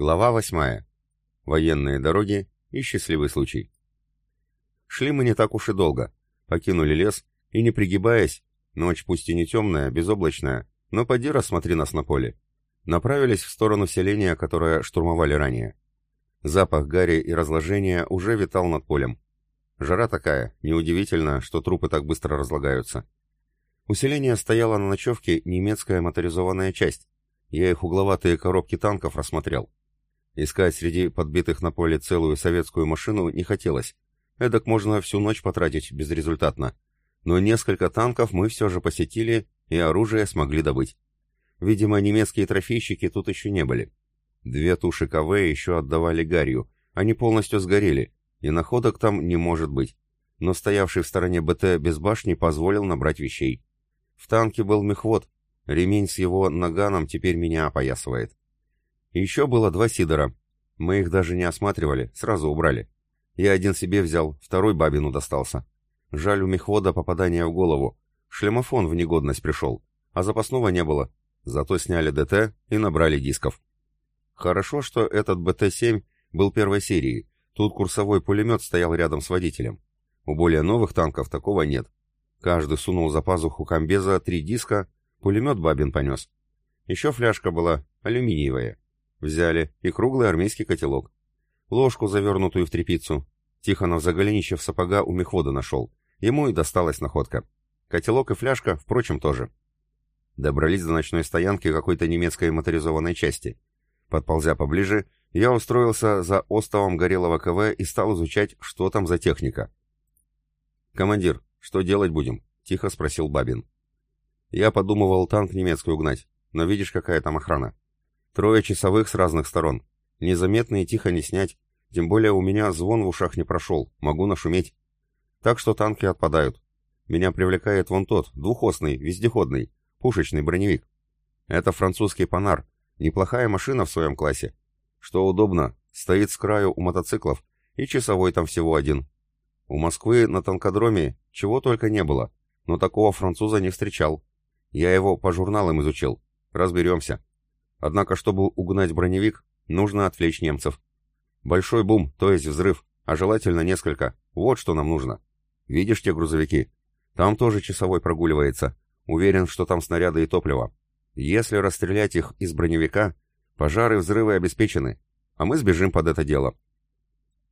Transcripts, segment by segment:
Глава восьмая. Военные дороги и счастливый случай. Шли мы не так уж и долго. Покинули лес и, не пригибаясь, ночь пусть и не темная, безоблачная, но поди рассмотри нас на поле, направились в сторону селения, которое штурмовали ранее. Запах гари и разложения уже витал над полем. Жара такая, неудивительно, что трупы так быстро разлагаются. У селения стояла на ночевке немецкая моторизованная часть. Я их угловатые коробки танков рассмотрел. Искать среди подбитых на поле целую советскую машину не хотелось. Эдак можно всю ночь потратить безрезультатно. Но несколько танков мы все же посетили и оружие смогли добыть. Видимо, немецкие трофейщики тут еще не были. Две туши КВ еще отдавали гарью, они полностью сгорели, и находок там не может быть. Но стоявший в стороне БТ без башни позволил набрать вещей. В танке был мехвод, ремень с его наганом теперь меня опоясывает. Еще было два сидора. Мы их даже не осматривали, сразу убрали. Я один себе взял, второй бабину достался. Жаль у мехвода попадание в голову. Шлемофон в негодность пришел, а запасного не было. Зато сняли ДТ и набрали дисков. Хорошо, что этот БТ-7 был первой серии. Тут курсовой пулемет стоял рядом с водителем. У более новых танков такого нет. Каждый сунул за пазуху комбеза три диска, пулемет бабин понес. Еще фляжка была, алюминиевая. Взяли и круглый армейский котелок. Ложку, завернутую в тряпицу. Тихонов за голенищев сапога у мехвода нашел. Ему и досталась находка. Котелок и фляжка, впрочем, тоже. Добрались до ночной стоянки какой-то немецкой моторизованной части. Подползя поближе, я устроился за остовом горелого КВ и стал изучать, что там за техника. «Командир, что делать будем?» — тихо спросил Бабин. «Я подумывал танк немецкий угнать, но видишь, какая там охрана. Трое часовых с разных сторон. Незаметно и тихо не снять. Тем более у меня звон в ушах не прошел, могу нашуметь. Так что танки отпадают. Меня привлекает вон тот, двухосный, вездеходный, пушечный броневик. Это французский Панар, неплохая машина в своем классе. Что удобно, стоит с краю у мотоциклов, и часовой там всего один. У Москвы на танкодроме чего только не было, но такого француза не встречал. Я его по журналам изучил. Разберемся. Однако, чтобы угнать броневик, нужно отвлечь немцев. Большой бум, то есть взрыв, а желательно несколько. Вот что нам нужно. Видишь те грузовики? Там тоже часовой прогуливается. Уверен, что там снаряды и топливо. Если расстрелять их из броневика, пожары и взрывы обеспечены, а мы сбежим под это дело.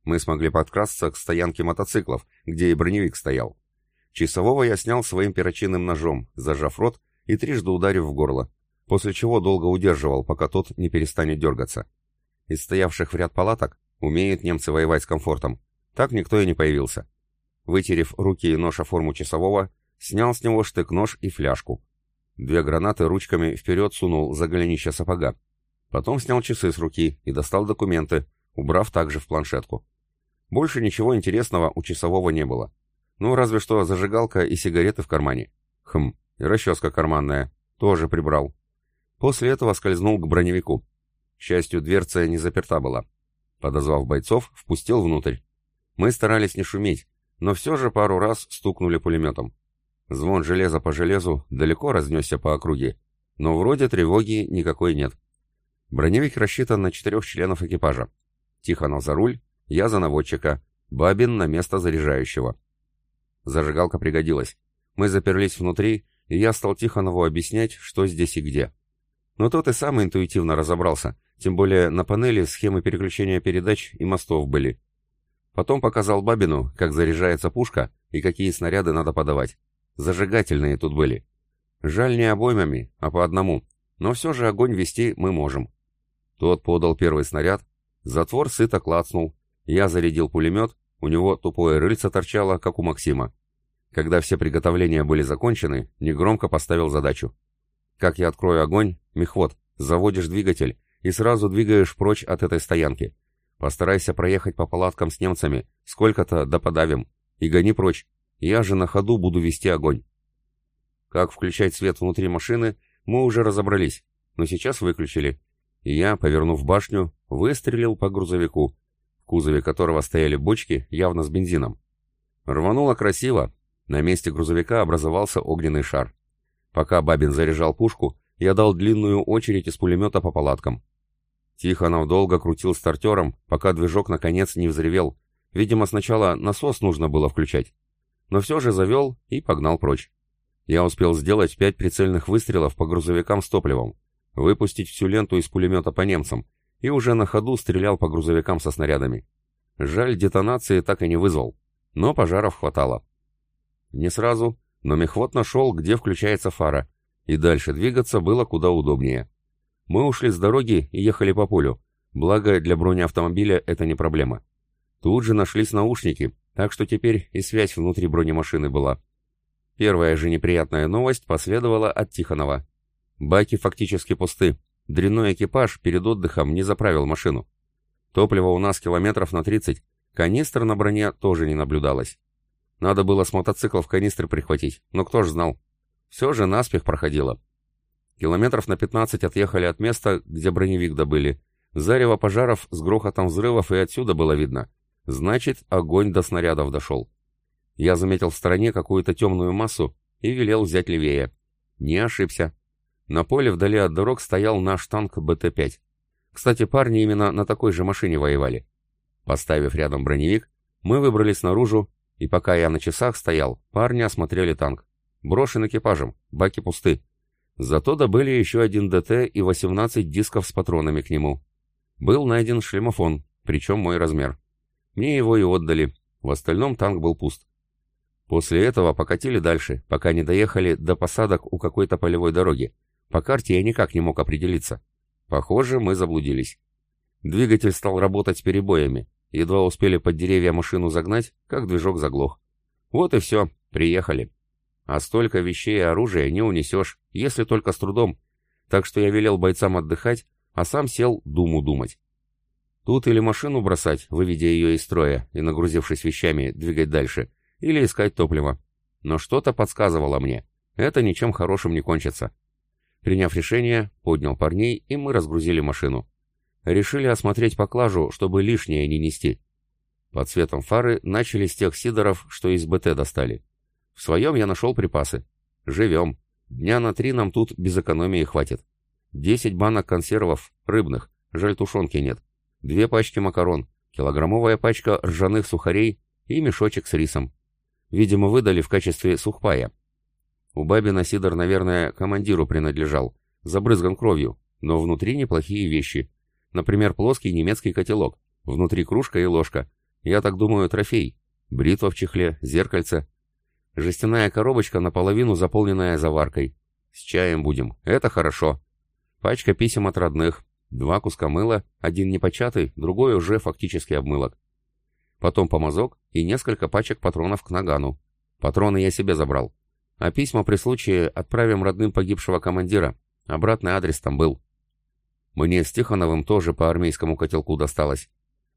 Мы смогли подкрасться к стоянке мотоциклов, где и броневик стоял. Часового я снял своим перочинным ножом, зажав рот и трижды ударив в горло после чего долго удерживал, пока тот не перестанет дергаться. Из стоявших в ряд палаток умеют немцы воевать с комфортом. Так никто и не появился. Вытерев руки и нож о форму часового, снял с него штык-нож и фляжку. Две гранаты ручками вперед сунул за голенище сапога. Потом снял часы с руки и достал документы, убрав также в планшетку. Больше ничего интересного у часового не было. Ну, разве что зажигалка и сигареты в кармане. Хм, и расческа карманная. Тоже прибрал. После этого скользнул к броневику. К счастью, дверца не заперта была. Подозвав бойцов, впустил внутрь. Мы старались не шуметь, но все же пару раз стукнули пулеметом. Звон железа по железу далеко разнесся по округе, но вроде тревоги никакой нет. Броневик рассчитан на четырех членов экипажа. Тихонов за руль, я за наводчика, Бабин на место заряжающего. Зажигалка пригодилась. Мы заперлись внутри, и я стал Тихонову объяснять, что здесь и где. Но тот и сам интуитивно разобрался, тем более на панели схемы переключения передач и мостов были. Потом показал Бабину, как заряжается пушка и какие снаряды надо подавать. Зажигательные тут были. Жаль не обоймами, а по одному, но все же огонь вести мы можем. Тот подал первый снаряд, затвор сыто клацнул, я зарядил пулемет, у него тупое рыльце торчало, как у Максима. Когда все приготовления были закончены, негромко поставил задачу. Как я открою огонь, мехвод, заводишь двигатель и сразу двигаешь прочь от этой стоянки. Постарайся проехать по палаткам с немцами, сколько-то да подавим, и гони прочь. Я же на ходу буду вести огонь. Как включать свет внутри машины, мы уже разобрались, но сейчас выключили. И я, повернув башню, выстрелил по грузовику, в кузове которого стояли бочки, явно с бензином. Рвануло красиво, на месте грузовика образовался огненный шар. Пока Бабин заряжал пушку, я дал длинную очередь из пулемета по палаткам. Тихонов долго крутил стартером, пока движок наконец не взревел. Видимо, сначала насос нужно было включать. Но все же завел и погнал прочь. Я успел сделать пять прицельных выстрелов по грузовикам с топливом, выпустить всю ленту из пулемета по немцам, и уже на ходу стрелял по грузовикам со снарядами. Жаль, детонации так и не вызвал, но пожаров хватало. Не сразу, но мехвод нашел, где включается фара, и дальше двигаться было куда удобнее. Мы ушли с дороги и ехали по полю, благо для бронеавтомобиля это не проблема. Тут же нашлись наушники, так что теперь и связь внутри бронемашины была. Первая же неприятная новость последовала от Тихонова. Баки фактически пусты. Дрянной экипаж перед отдыхом не заправил машину. Топлива у нас километров на 30. Канистр на броне тоже не наблюдалось. Надо было с мотоциклов канистры прихватить, но кто ж знал. Все же наспех проходило. Километров на 15 отъехали от места, где броневик добыли. Зарево пожаров с грохотом взрывов и отсюда было видно. Значит, огонь до снарядов дошел. Я заметил в стороне какую-то темную массу и велел взять левее. Не ошибся. На поле вдали от дорог стоял наш танк БТ-5. Кстати, парни именно на такой же машине воевали. Поставив рядом броневик, мы выбрались наружу, и пока я на часах стоял, парни осмотрели танк. Брошен экипажем, баки пусты. Зато добыли еще один ДТ и 18 дисков с патронами к нему. Был найден шлемофон, причем мой размер. Мне его и отдали, в остальном танк был пуст. После этого покатили дальше, пока не доехали до посадок у какой-то полевой дороги. По карте я никак не мог определиться. Похоже, мы заблудились. Двигатель стал работать с перебоями. Едва успели под деревья машину загнать, как движок заглох. Вот и все, приехали. А столько вещей и оружия не унесешь, если только с трудом. Так что я велел бойцам отдыхать, а сам сел думу думать. Тут или машину бросать, выведя ее из строя и нагрузившись вещами, двигать дальше, или искать топливо. Но что-то подсказывало мне. Это ничем хорошим не кончится. Приняв решение, поднял парней, и мы разгрузили машину. Решили осмотреть поклажу, чтобы лишнее не нести. Под светом фары начали с тех сидоров, что из БТ достали. В своем я нашел припасы. Живем. Дня на три нам тут без экономии хватит. Десять банок консервов, рыбных, жаль тушенки нет. Две пачки макарон, килограммовая пачка ржаных сухарей и мешочек с рисом. Видимо, выдали в качестве сухпая. У Бабина Сидор, наверное, командиру принадлежал, забрызган кровью, но внутри неплохие вещи. Например, плоский немецкий котелок, внутри кружка и ложка. Я так думаю, трофей. Бритва в чехле, зеркальце. Жестяная коробочка наполовину заполненная заваркой. С чаем будем, это хорошо. Пачка писем от родных, два куска мыла, один непочатый, другой уже фактически обмылок потом помазок и несколько пачек патронов к нагану. Патроны я себе забрал. А письма при случае отправим родным погибшего командира. Обратный адрес там был. Мне с Тихоновым тоже по армейскому котелку досталось.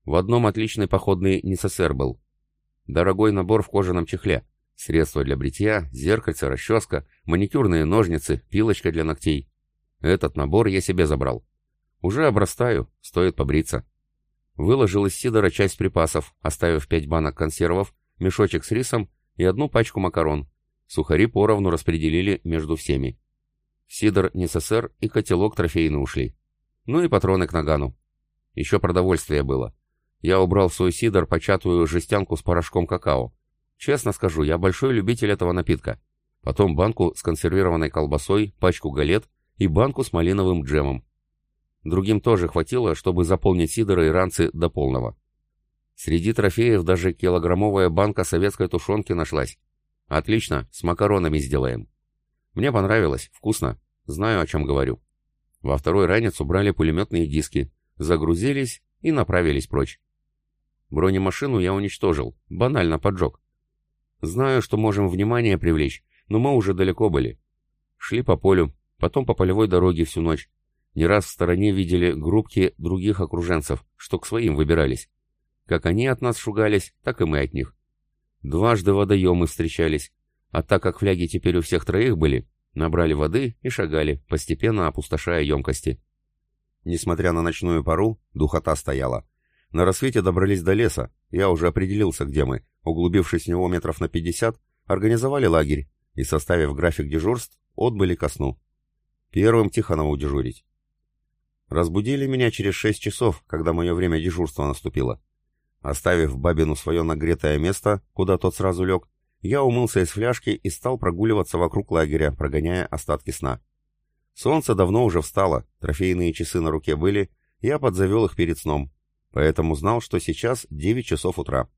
В одном отличный походный НССР был. Дорогой набор в кожаном чехле. Средства для бритья, зеркальце, расческа, маникюрные ножницы, пилочка для ногтей. Этот набор я себе забрал. Уже обрастаю, стоит побриться. Выложил из сидора часть припасов, оставив пять банок консервов, мешочек с рисом и одну пачку макарон. Сухари поровну распределили между всеми. Сидор НССР и котелок трофейный ушли. Ну и патроны к нагану. Еще продовольствие было. Я убрал в свой сидор початую жестянку с порошком какао. Честно скажу, я большой любитель этого напитка. Потом банку с консервированной колбасой, пачку галет и банку с малиновым джемом. Другим тоже хватило, чтобы заполнить сидоры и ранцы до полного. Среди трофеев даже килограммовая банка советской тушенки нашлась. Отлично, с макаронами сделаем. Мне понравилось, вкусно, знаю, о чем говорю. Во второй ранец убрали пулеметные диски, загрузились и направились прочь. Бронемашину я уничтожил, банально поджег. Знаю, что можем внимание привлечь, но мы уже далеко были. Шли по полю, потом по полевой дороге всю ночь, не раз в стороне видели группки других окруженцев, что к своим выбирались. Как они от нас шугались, так и мы от них. Дважды водоемы встречались, а так как фляги теперь у всех троих были, набрали воды и шагали, постепенно опустошая емкости. Несмотря на ночную пару, духота стояла. На рассвете добрались до леса, я уже определился, где мы. Углубившись в него метров на пятьдесят, организовали лагерь и, составив график дежурств, отбыли ко сну. Первым Тихонову дежурить. Разбудили меня через шесть часов, когда мое время дежурства наступило. Оставив Бабину свое нагретое место, куда тот сразу лег, я умылся из фляжки и стал прогуливаться вокруг лагеря, прогоняя остатки сна. Солнце давно уже встало, трофейные часы на руке были, я подзавел их перед сном, поэтому знал, что сейчас 9 часов утра.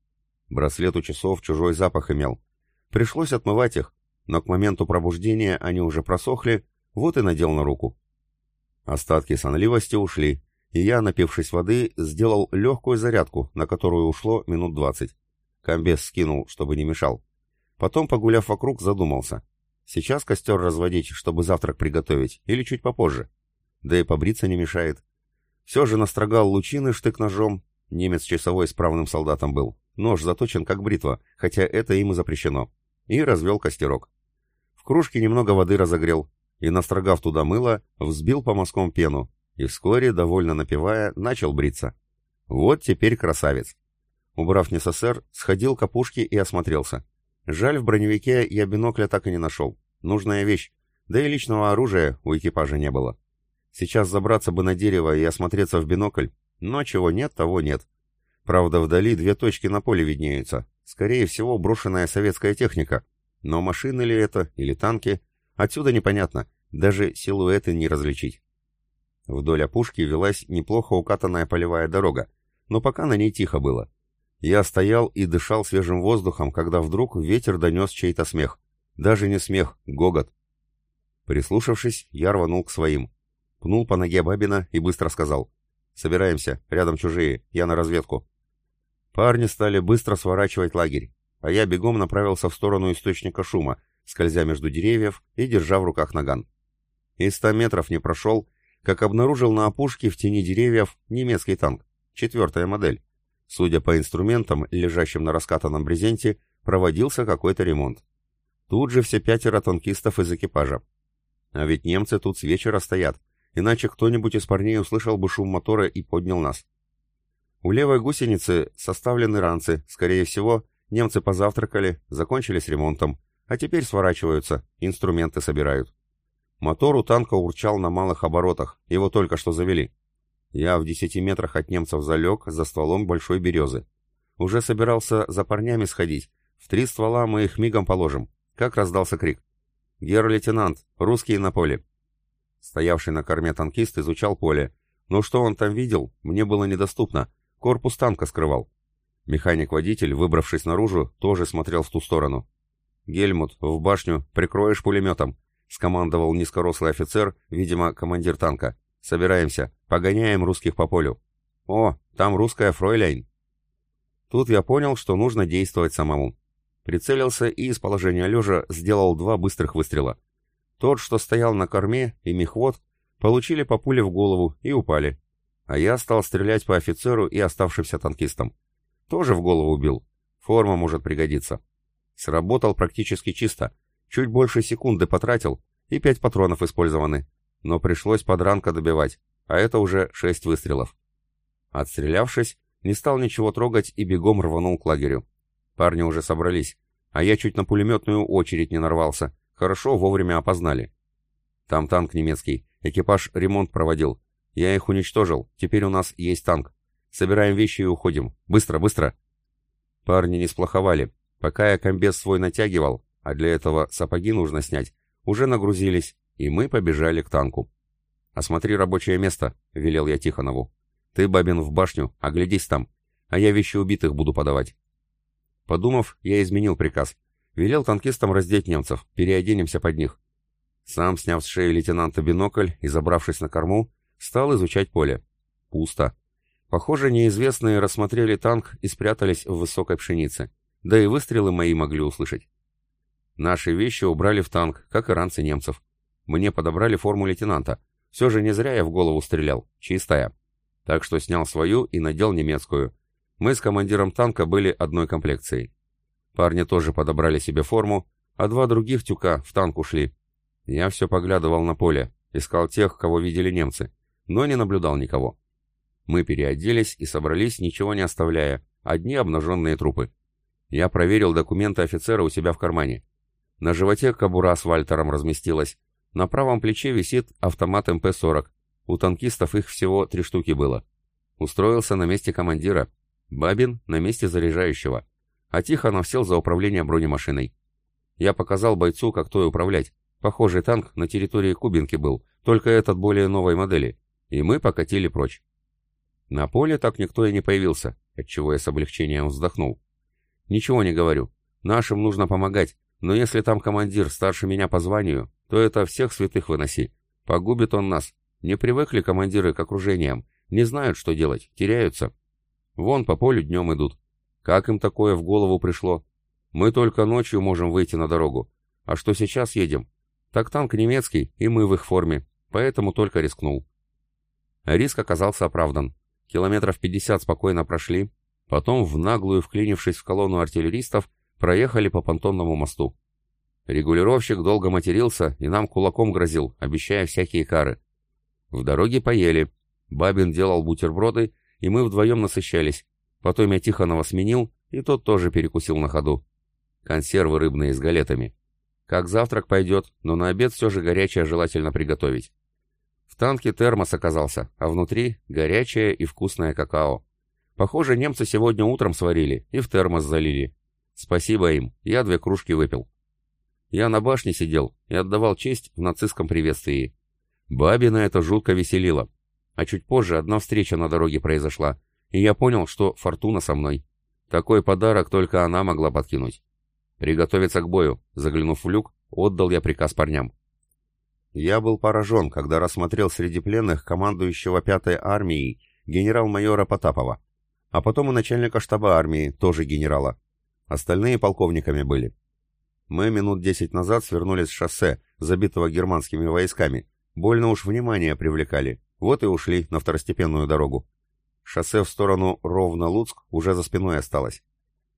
Браслет у часов чужой запах имел. Пришлось отмывать их, но к моменту пробуждения они уже просохли, вот и надел на руку. Остатки сонливости ушли, и я, напившись воды, сделал легкую зарядку, на которую ушло минут двадцать. Комбез скинул, чтобы не мешал. Потом, погуляв вокруг, задумался. Сейчас костер разводить, чтобы завтрак приготовить, или чуть попозже. Да и побриться не мешает. Все же настрогал лучины штык-ножом. Немец часовой справным солдатом был. Нож заточен как бритва, хотя это им и запрещено. И развел костерок. В кружке немного воды разогрел, и, настрогав туда мыло, взбил по мазкам пену, и вскоре, довольно напевая, начал бриться. Вот теперь красавец. Убрав НССР, сходил к опушке и осмотрелся. Жаль, в броневике я бинокля так и не нашел. Нужная вещь. Да и личного оружия у экипажа не было. Сейчас забраться бы на дерево и осмотреться в бинокль, но чего нет, того нет. Правда, вдали две точки на поле виднеются. Скорее всего, брошенная советская техника. Но машины ли это, или танки? Отсюда непонятно. Даже силуэты не различить. Вдоль опушки велась неплохо укатанная полевая дорога, но пока на ней тихо было. Я стоял и дышал свежим воздухом, когда вдруг ветер донес чей-то смех. Даже не смех, гогот. Прислушавшись, я рванул к своим. Пнул по ноге Бабина и быстро сказал. «Собираемся, рядом чужие, я на разведку». Парни стали быстро сворачивать лагерь, а я бегом направился в сторону источника шума, скользя между деревьев и держа в руках наган. И ста метров не прошел, как обнаружил на опушке в тени деревьев немецкий танк, четвертая модель. Судя по инструментам, лежащим на раскатанном брезенте, проводился какой-то ремонт. Тут же все пятеро танкистов из экипажа. А ведь немцы тут с вечера стоят, иначе кто-нибудь из парней услышал бы шум мотора и поднял нас. У левой гусеницы составлены ранцы, скорее всего, немцы позавтракали, закончили с ремонтом, а теперь сворачиваются, инструменты собирают. Мотор у танка урчал на малых оборотах, его только что завели. Я в десяти метрах от немцев залег за стволом большой березы. Уже собирался за парнями сходить. В три ствола мы их мигом положим. Как раздался крик. «Гер-лейтенант! Русские на поле!» Стоявший на корме танкист изучал поле. Но что он там видел, мне было недоступно. Корпус танка скрывал. Механик-водитель, выбравшись наружу, тоже смотрел в ту сторону. «Гельмут, в башню, прикроешь пулеметом», скомандовал низкорослый офицер, видимо, командир танка. «Собираемся, погоняем русских по полю». «О, там русская фройляйн». Тут я понял, что нужно действовать самому. Прицелился и из положения лежа сделал два быстрых выстрела. Тот, что стоял на корме, и мехвод, получили по пуле в голову и упали. А я стал стрелять по офицеру и оставшимся танкистам. Тоже в голову бил. Форма может пригодиться. Сработал практически чисто. Чуть больше секунды потратил, и пять патронов использованы. Но пришлось подранка добивать, а это уже шесть выстрелов. Отстрелявшись, не стал ничего трогать и бегом рванул к лагерю. Парни уже собрались, а я чуть на пулеметную очередь не нарвался. Хорошо, вовремя опознали. Там танк немецкий, экипаж ремонт проводил. Я их уничтожил, теперь у нас есть танк. Собираем вещи и уходим. Быстро, быстро. Парни не сплоховали. Пока я комбез свой натягивал, а для этого сапоги нужно снять, уже нагрузились, и мы побежали к танку. «Осмотри рабочее место», — велел я Тихонову. «Ты, Бабин, в башню, оглядись там, а я вещи убитых буду подавать». Подумав, я изменил приказ. Велел танкистам раздеть немцев, переоденемся под них. Сам, сняв с шеи лейтенанта бинокль и забравшись на корму, стал изучать поле. Пусто. Похоже, неизвестные рассмотрели танк и спрятались в высокой пшенице. Да и выстрелы мои могли услышать. Наши вещи убрали в танк, как и ранцы немцев. Мне подобрали форму лейтенанта. Все же не зря я в голову стрелял. Чистая. Так что снял свою и надел немецкую. Мы с командиром танка были одной комплекцией. Парни тоже подобрали себе форму, а два других тюка в танк ушли. Я все поглядывал на поле, искал тех, кого видели немцы, но не наблюдал никого. Мы переоделись и собрались, ничего не оставляя, одни обнаженные трупы. Я проверил документы офицера у себя в кармане. На животе кобура с Вальтером разместилась. На правом плече висит автомат МП-40. У танкистов их всего три штуки было. Устроился на месте командира. Бабин на месте заряжающего. А Тихонов сел за управление бронемашиной. Я показал бойцу, как той управлять. Похожий танк на территории Кубинки был, только этот более новой модели. И мы покатили прочь. На поле так никто и не появился, отчего я с облегчением вздохнул. Ничего не говорю. Нашим нужно помогать, но если там командир старше меня по званию, то это всех святых выноси. Погубит он нас. Не привыкли командиры к окружениям, не знают, что делать, теряются. Вон по полю днем идут. Как им такое в голову пришло? Мы только ночью можем выйти на дорогу. А что сейчас едем? Так танк немецкий, и мы в их форме, поэтому только рискнул. Риск оказался оправдан. Километров 50 спокойно прошли, потом, в наглую вклинившись в колонну артиллеристов, проехали по понтонному мосту. Регулировщик долго матерился и нам кулаком грозил, обещая всякие кары. В дороге поели. Бабин делал бутерброды, и мы вдвоем насыщались. Потом я Тихонова сменил, и тот тоже перекусил на ходу. Консервы рыбные с галетами. Как завтрак пойдет, но на обед все же горячее желательно приготовить. В танке термос оказался, а внутри горячее и вкусное какао. Похоже, немцы сегодня утром сварили и в термос залили. Спасибо им, я две кружки выпил. Я на башне сидел и отдавал честь в нацистском приветствии. Бабина это жутко веселило. А чуть позже одна встреча на дороге произошла, и я понял, что фортуна со мной. Такой подарок только она могла подкинуть. «Приготовиться к бою», — заглянув в люк, отдал я приказ парням. Я был поражен, когда рассмотрел среди пленных командующего пятой армией генерал-майора Потапова, а потом и начальника штаба армии, тоже генерала. Остальные полковниками были. Мы минут десять назад свернули с шоссе, забитого германскими войсками. Больно уж внимание привлекали. Вот и ушли на второстепенную дорогу. Шоссе в сторону Ровно-Луцк уже за спиной осталось.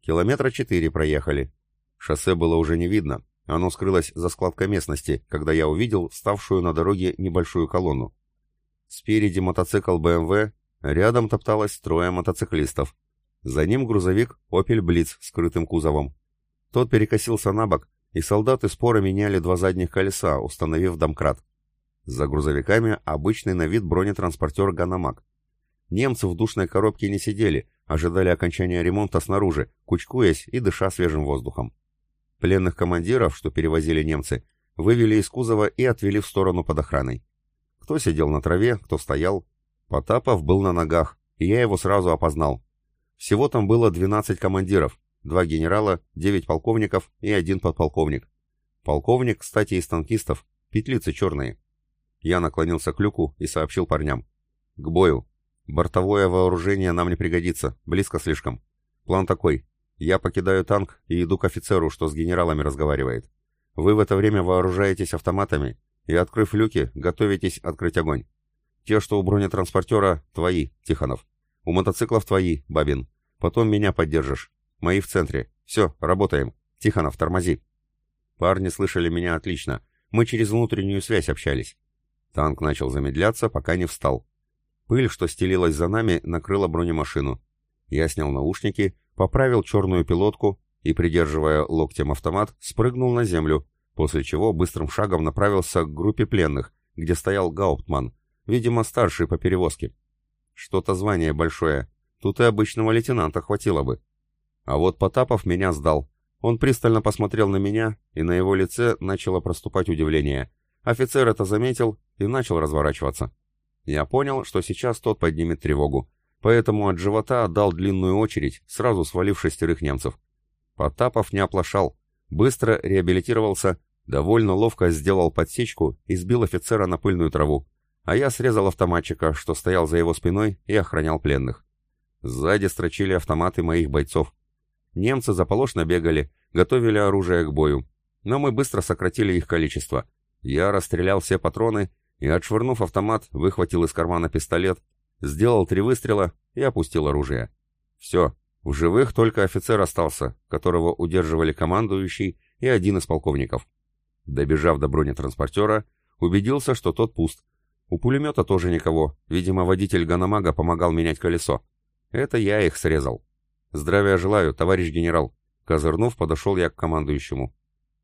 Километра четыре проехали. Шоссе было уже не видно, оно скрылось за складкой местности, когда я увидел вставшую на дороге небольшую колонну. Спереди мотоцикл БМВ, рядом топталось трое мотоциклистов. За ним грузовик «Опель Блиц» с скрытым кузовом. Тот перекосился на бок, и солдаты споро меняли два задних колеса, установив домкрат. За грузовиками обычный на вид бронетранспортер «Ганамак». Немцы в душной коробке не сидели, ожидали окончания ремонта снаружи, кучкуясь и дыша свежим воздухом. Пленных командиров, что перевозили немцы, вывели из кузова и отвели в сторону под охраной. Кто сидел на траве, кто стоял. Потапов был на ногах, и я его сразу опознал. Всего там было 12 командиров, два генерала, 9 полковников и один подполковник. Полковник, кстати, из танкистов, петлицы черные. Я наклонился к люку и сообщил парням. «К бою. Бортовое вооружение нам не пригодится, близко слишком. План такой. Я покидаю танк и иду к офицеру, что с генералами разговаривает. Вы в это время вооружаетесь автоматами и, открыв люки, готовитесь открыть огонь. Те, что у бронетранспортера, твои, Тихонов. У мотоциклов твои, Бабин. Потом меня поддержишь. Мои в центре. Все, работаем. Тихонов, тормози. Парни слышали меня отлично. Мы через внутреннюю связь общались. Танк начал замедляться, пока не встал. Пыль, что стелилась за нами, накрыла бронемашину. Я снял наушники, поправил черную пилотку и, придерживая локтем автомат, спрыгнул на землю, после чего быстрым шагом направился к группе пленных, где стоял Гауптман, видимо, старший по перевозке. Что-то звание большое, тут и обычного лейтенанта хватило бы. А вот Потапов меня сдал. Он пристально посмотрел на меня, и на его лице начало проступать удивление. Офицер это заметил и начал разворачиваться. Я понял, что сейчас тот поднимет тревогу поэтому от живота отдал длинную очередь, сразу свалив шестерых немцев. Потапов не оплошал, быстро реабилитировался, довольно ловко сделал подсечку и сбил офицера на пыльную траву, а я срезал автоматчика, что стоял за его спиной и охранял пленных. Сзади строчили автоматы моих бойцов. Немцы заполошно бегали, готовили оружие к бою, но мы быстро сократили их количество. Я расстрелял все патроны и, отшвырнув автомат, выхватил из кармана пистолет сделал три выстрела и опустил оружие. Все, в живых только офицер остался, которого удерживали командующий и один из полковников. Добежав до бронетранспортера, убедился, что тот пуст. У пулемета тоже никого, видимо, водитель Ганамага помогал менять колесо. Это я их срезал. Здравия желаю, товарищ генерал. Козырнув, подошел я к командующему.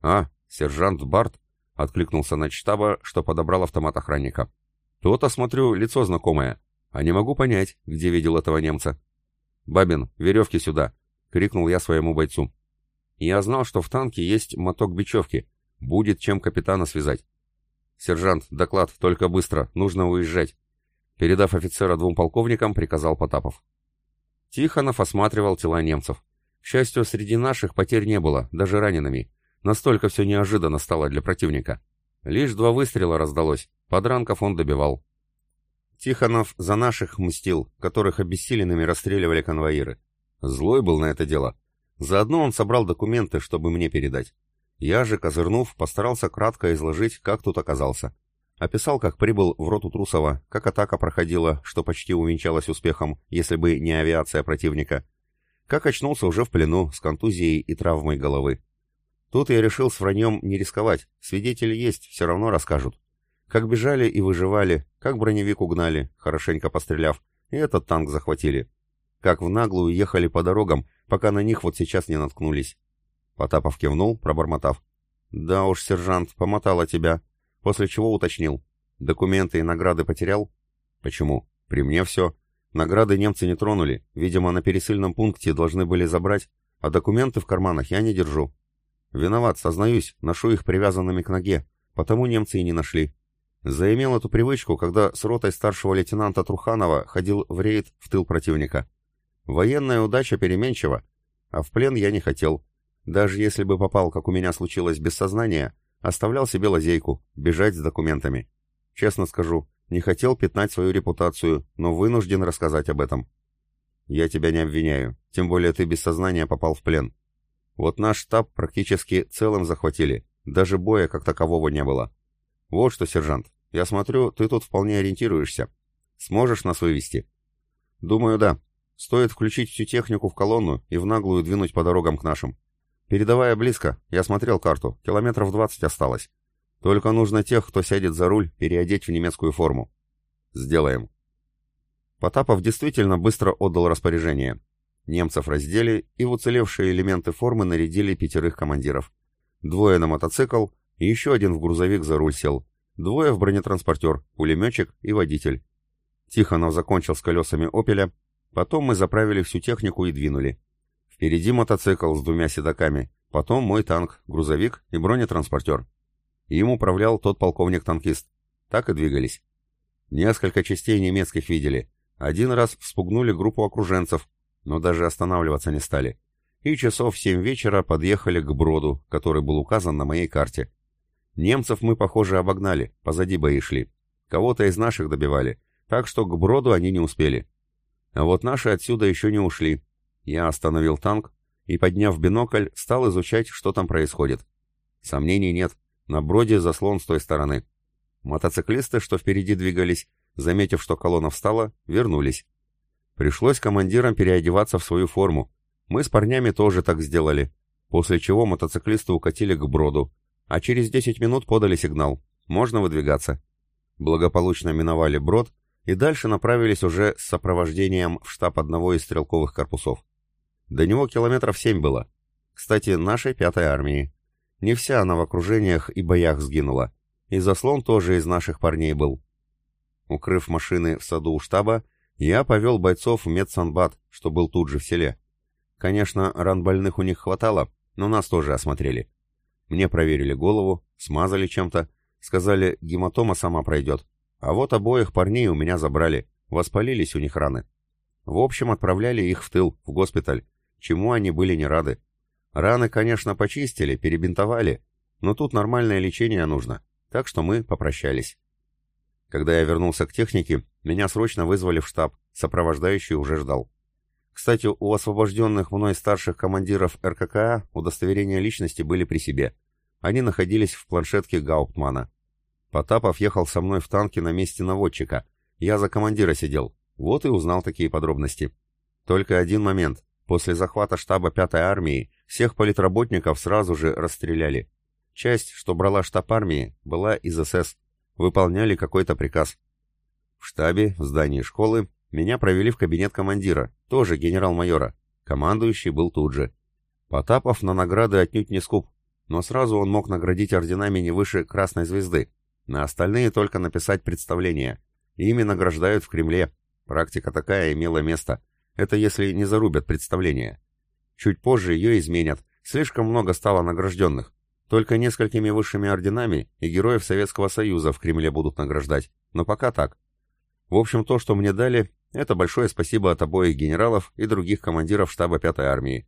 «А, сержант Барт?» — откликнулся на штаба, что подобрал автомат охранника. То-то, смотрю, лицо знакомое, а не могу понять, где видел этого немца. «Бабин, веревки сюда!» — крикнул я своему бойцу. Я знал, что в танке есть моток бечевки. Будет чем капитана связать. «Сержант, доклад, только быстро, нужно уезжать!» Передав офицера двум полковникам, приказал Потапов. Тихонов осматривал тела немцев. К счастью, среди наших потерь не было, даже ранеными. Настолько все неожиданно стало для противника. Лишь два выстрела раздалось, подранков он добивал. Тихонов за наших мстил, которых обессиленными расстреливали конвоиры. Злой был на это дело. Заодно он собрал документы, чтобы мне передать. Я же, козырнув, постарался кратко изложить, как тут оказался. Описал, как прибыл в роту Трусова, как атака проходила, что почти увенчалась успехом, если бы не авиация противника. Как очнулся уже в плену, с контузией и травмой головы. Тут я решил с враньем не рисковать, свидетели есть, все равно расскажут. Как бежали и выживали, как броневик угнали, хорошенько постреляв, и этот танк захватили. Как в наглую ехали по дорогам, пока на них вот сейчас не наткнулись. Потапов кивнул, пробормотав. «Да уж, сержант, помотала тебя», после чего уточнил. «Документы и награды потерял?» «Почему? При мне все. Награды немцы не тронули, видимо, на пересыльном пункте должны были забрать, а документы в карманах я не держу. Виноват, сознаюсь, ношу их привязанными к ноге, потому немцы и не нашли. Заимел эту привычку, когда с ротой старшего лейтенанта Труханова ходил в рейд в тыл противника. Военная удача переменчива, а в плен я не хотел. Даже если бы попал, как у меня случилось, без сознания, оставлял себе лазейку, бежать с документами. Честно скажу, не хотел пятнать свою репутацию, но вынужден рассказать об этом. Я тебя не обвиняю, тем более ты без сознания попал в плен. Вот наш штаб практически целым захватили, даже боя как такового не было. «Вот что, сержант, я смотрю, ты тут вполне ориентируешься. Сможешь нас вывести?» «Думаю, да. Стоит включить всю технику в колонну и в наглую двинуть по дорогам к нашим. Передавая близко, я смотрел карту, километров двадцать осталось. Только нужно тех, кто сядет за руль, переодеть в немецкую форму. Сделаем». Потапов действительно быстро отдал распоряжение. Немцев раздели и в уцелевшие элементы формы нарядили пятерых командиров. Двое на мотоцикл, и еще один в грузовик за руль сел. Двое в бронетранспортер, пулеметчик и водитель. Тихонов закончил с колесами «Опеля», потом мы заправили всю технику и двинули. Впереди мотоцикл с двумя седаками, потом мой танк, грузовик и бронетранспортер. Им управлял тот полковник-танкист. Так и двигались. Несколько частей немецких видели. Один раз вспугнули группу окруженцев, но даже останавливаться не стали. И часов в семь вечера подъехали к броду, который был указан на моей карте. Немцев мы, похоже, обогнали, позади бои шли. Кого-то из наших добивали, так что к броду они не успели. А вот наши отсюда еще не ушли. Я остановил танк и, подняв бинокль, стал изучать, что там происходит. Сомнений нет, на броде заслон с той стороны. Мотоциклисты, что впереди двигались, заметив, что колонна встала, вернулись. Пришлось командирам переодеваться в свою форму. Мы с парнями тоже так сделали, после чего мотоциклисты укатили к броду, а через 10 минут подали сигнал. Можно выдвигаться. Благополучно миновали брод и дальше направились уже с сопровождением в штаб одного из стрелковых корпусов. До него километров семь было. Кстати, нашей пятой армии. Не вся она в окружениях и боях сгинула. И заслон тоже из наших парней был. Укрыв машины в саду у штаба, я повел бойцов в медсанбат, что был тут же в селе. Конечно, ран больных у них хватало, но нас тоже осмотрели. Мне проверили голову, смазали чем-то, сказали, гематома сама пройдет. А вот обоих парней у меня забрали, воспалились у них раны. В общем, отправляли их в тыл, в госпиталь, чему они были не рады. Раны, конечно, почистили, перебинтовали, но тут нормальное лечение нужно, так что мы попрощались. Когда я вернулся к технике, меня срочно вызвали в штаб, сопровождающий уже ждал. Кстати, у освобожденных мной старших командиров РККА удостоверения личности были при себе. Они находились в планшетке Гауптмана. Потапов ехал со мной в танке на месте наводчика. Я за командира сидел. Вот и узнал такие подробности. Только один момент. После захвата штаба 5-й армии всех политработников сразу же расстреляли. Часть, что брала штаб армии, была из СС. Выполняли какой-то приказ. В штабе, в здании школы, меня провели в кабинет командира, тоже генерал-майора. Командующий был тут же. Потапов на награды отнюдь не скуп, но сразу он мог наградить орденами не выше Красной Звезды. На остальные только написать представление. ими награждают в Кремле. Практика такая имела место. Это если не зарубят представление. Чуть позже ее изменят. Слишком много стало награжденных. Только несколькими высшими орденами и героев Советского Союза в Кремле будут награждать. Но пока так. В общем, то, что мне дали, это большое спасибо от обоих генералов и других командиров штаба 5-й армии.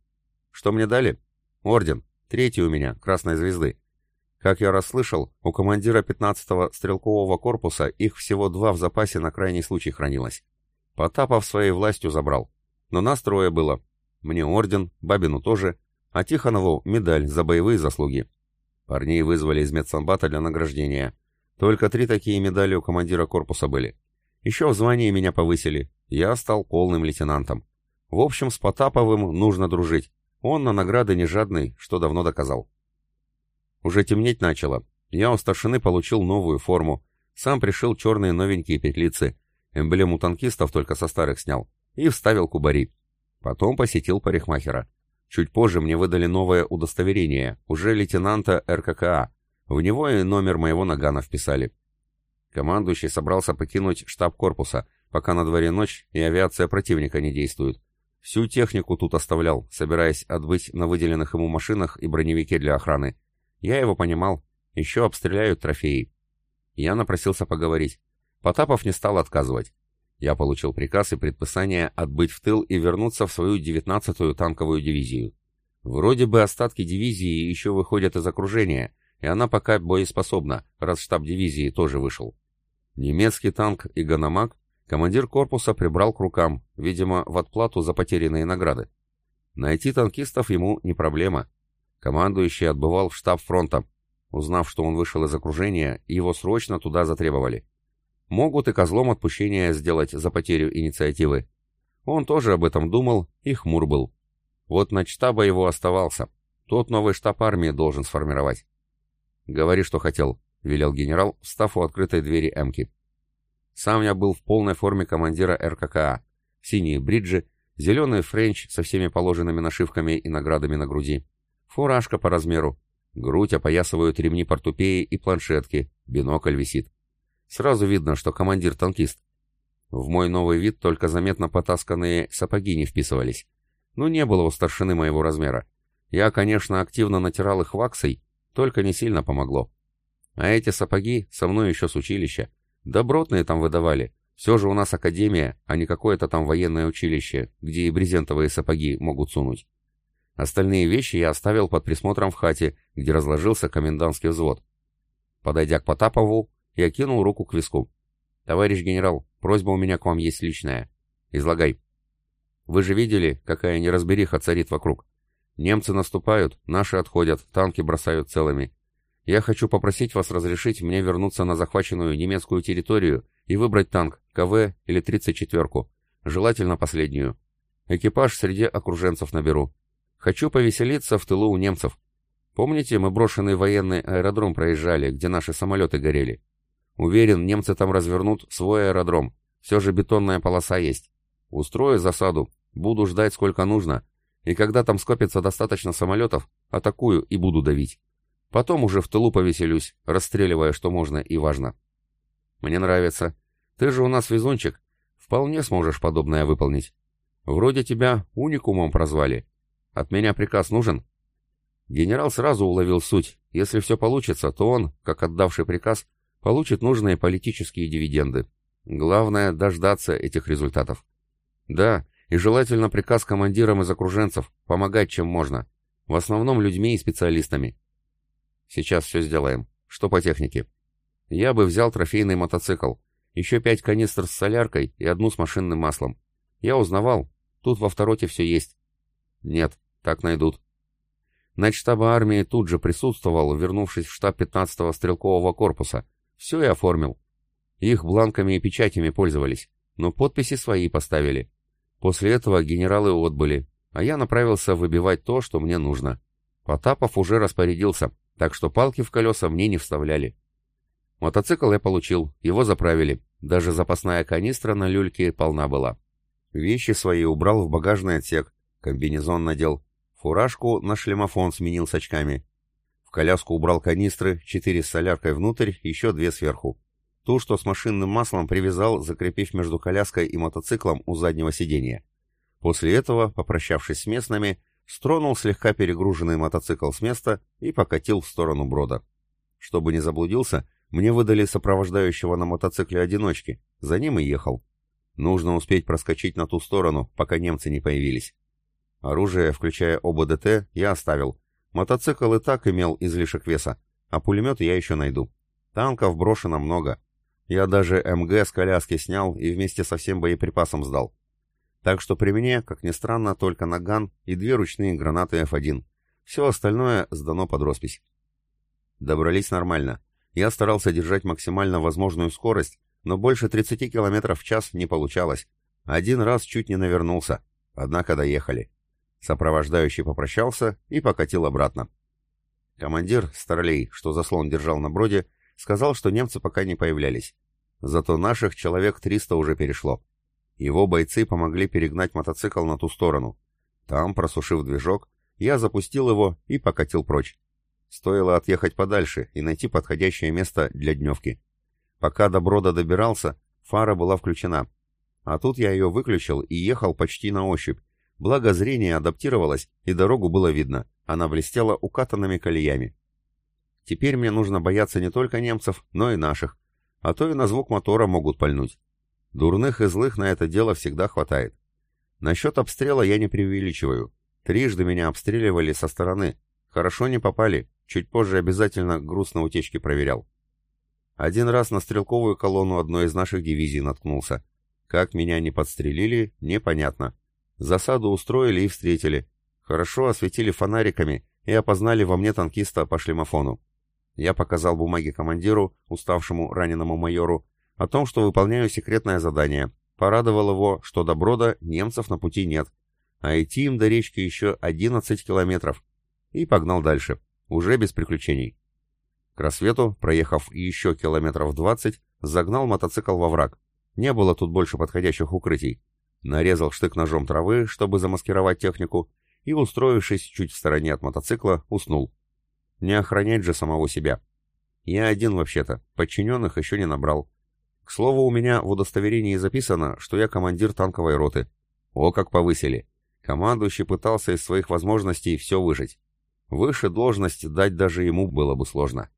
Что мне дали? Орден. Третий у меня, Красной Звезды. Как я расслышал, у командира 15-го стрелкового корпуса их всего два в запасе на крайний случай хранилось. Потапов своей властью забрал. Но нас трое было. Мне орден, Бабину тоже, а Тихонову медаль за боевые заслуги. Парней вызвали из медсанбата для награждения. Только три такие медали у командира корпуса были. Еще в звании меня повысили. Я стал полным лейтенантом. В общем, с Потаповым нужно дружить. Он на награды не жадный, что давно доказал. Уже темнеть начало. Я у старшины получил новую форму. Сам пришил черные новенькие петлицы. Эмблему танкистов только со старых снял. И вставил кубари. Потом посетил парикмахера. Чуть позже мне выдали новое удостоверение, уже лейтенанта РККА. В него и номер моего нагана вписали. Командующий собрался покинуть штаб корпуса, пока на дворе ночь и авиация противника не действует. Всю технику тут оставлял, собираясь отбыть на выделенных ему машинах и броневике для охраны. Я его понимал. Еще обстреляют трофеи. Я напросился поговорить. Потапов не стал отказывать. Я получил приказ и предписание отбыть в тыл и вернуться в свою 19-ю танковую дивизию. Вроде бы остатки дивизии еще выходят из окружения, и она пока боеспособна, раз штаб дивизии тоже вышел. Немецкий танк и Ганамак командир корпуса прибрал к рукам, видимо, в отплату за потерянные награды. Найти танкистов ему не проблема. Командующий отбывал в штаб фронта. Узнав, что он вышел из окружения, его срочно туда затребовали. Могут и козлом отпущения сделать за потерю инициативы. Он тоже об этом думал и хмур был. Вот на штаба его оставался. Тот новый штаб армии должен сформировать. «Говори, что хотел», — велел генерал, встав у открытой двери Эмки. Сам я был в полной форме командира РККА. Синие бриджи, зеленый френч со всеми положенными нашивками и наградами на груди. Фуражка по размеру. Грудь опоясывают ремни портупеи и планшетки, бинокль висит. Сразу видно, что командир танкист. В мой новый вид только заметно потасканные сапоги не вписывались. Ну, не было у старшины моего размера. Я, конечно, активно натирал их ваксой, только не сильно помогло. А эти сапоги со мной еще с училища. Добротные там выдавали. Все же у нас академия, а не какое-то там военное училище, где и брезентовые сапоги могут сунуть. Остальные вещи я оставил под присмотром в хате, где разложился комендантский взвод. Подойдя к Потапову, я кинул руку к виску. «Товарищ генерал, просьба у меня к вам есть личная. Излагай». «Вы же видели, какая неразбериха царит вокруг? Немцы наступают, наши отходят, танки бросают целыми. Я хочу попросить вас разрешить мне вернуться на захваченную немецкую территорию и выбрать танк, КВ или 34-ку, желательно последнюю. Экипаж среди окруженцев наберу. Хочу повеселиться в тылу у немцев. Помните, мы брошенный военный аэродром проезжали, где наши самолеты горели? Уверен, немцы там развернут свой аэродром. Все же бетонная полоса есть. Устрою засаду, буду ждать сколько нужно, и когда там скопится достаточно самолетов, атакую и буду давить. Потом уже в тылу повеселюсь, расстреливая что можно и важно. Мне нравится. Ты же у нас везунчик. Вполне сможешь подобное выполнить. Вроде тебя уникумом прозвали. От меня приказ нужен? Генерал сразу уловил суть. Если все получится, то он, как отдавший приказ, получит нужные политические дивиденды. Главное — дождаться этих результатов. Да, и желательно приказ командирам из окруженцев, помогать чем можно. В основном людьми и специалистами. Сейчас все сделаем. Что по технике? Я бы взял трофейный мотоцикл, еще пять канистр с соляркой и одну с машинным маслом. Я узнавал, тут во второте все есть. Нет, так найдут. Начштаба армии тут же присутствовал, вернувшись в штаб 15-го стрелкового корпуса, все и оформил. Их бланками и печатями пользовались, но подписи свои поставили. После этого генералы отбыли, а я направился выбивать то, что мне нужно. Потапов уже распорядился, так что палки в колеса мне не вставляли. Мотоцикл я получил, его заправили, даже запасная канистра на люльке полна была. Вещи свои убрал в багажный отсек, комбинезон надел, фуражку на шлемофон сменил с очками, коляску убрал канистры, четыре с соляркой внутрь, еще две сверху. Ту, что с машинным маслом привязал, закрепив между коляской и мотоциклом у заднего сиденья. После этого, попрощавшись с местными, стронул слегка перегруженный мотоцикл с места и покатил в сторону брода. Чтобы не заблудился, мне выдали сопровождающего на мотоцикле одиночки, за ним и ехал. Нужно успеть проскочить на ту сторону, пока немцы не появились. Оружие, включая ОБДТ, я оставил. Мотоцикл и так имел излишек веса, а пулемет я еще найду. Танков брошено много. Я даже МГ с коляски снял и вместе со всем боеприпасом сдал. Так что при мне, как ни странно, только наган и две ручные гранаты F1. Все остальное сдано под роспись. Добрались нормально. Я старался держать максимально возможную скорость, но больше 30 км в час не получалось. Один раз чуть не навернулся, однако доехали. Сопровождающий попрощался и покатил обратно. Командир, старлей, что заслон держал на броде, сказал, что немцы пока не появлялись. Зато наших человек 300 уже перешло. Его бойцы помогли перегнать мотоцикл на ту сторону. Там, просушив движок, я запустил его и покатил прочь. Стоило отъехать подальше и найти подходящее место для дневки. Пока до брода добирался, фара была включена. А тут я ее выключил и ехал почти на ощупь. Благо зрение адаптировалось, и дорогу было видно. Она блестела укатанными колеями. Теперь мне нужно бояться не только немцев, но и наших. А то и на звук мотора могут пальнуть. Дурных и злых на это дело всегда хватает. Насчет обстрела я не преувеличиваю. Трижды меня обстреливали со стороны. Хорошо не попали. Чуть позже обязательно груз на утечке проверял. Один раз на стрелковую колонну одной из наших дивизий наткнулся. Как меня не подстрелили, непонятно. Засаду устроили и встретили. Хорошо осветили фонариками и опознали во мне танкиста по шлемофону. Я показал бумаги командиру, уставшему раненому майору, о том, что выполняю секретное задание. Порадовал его, что до Брода немцев на пути нет, а идти им до речки еще 11 километров. И погнал дальше, уже без приключений. К рассвету, проехав еще километров 20, загнал мотоцикл во враг. Не было тут больше подходящих укрытий. Нарезал штык ножом травы, чтобы замаскировать технику, и, устроившись чуть в стороне от мотоцикла, уснул. Не охранять же самого себя. Я один вообще-то, подчиненных еще не набрал. К слову, у меня в удостоверении записано, что я командир танковой роты. О, как повысили. Командующий пытался из своих возможностей все выжить. Выше должность дать даже ему было бы сложно.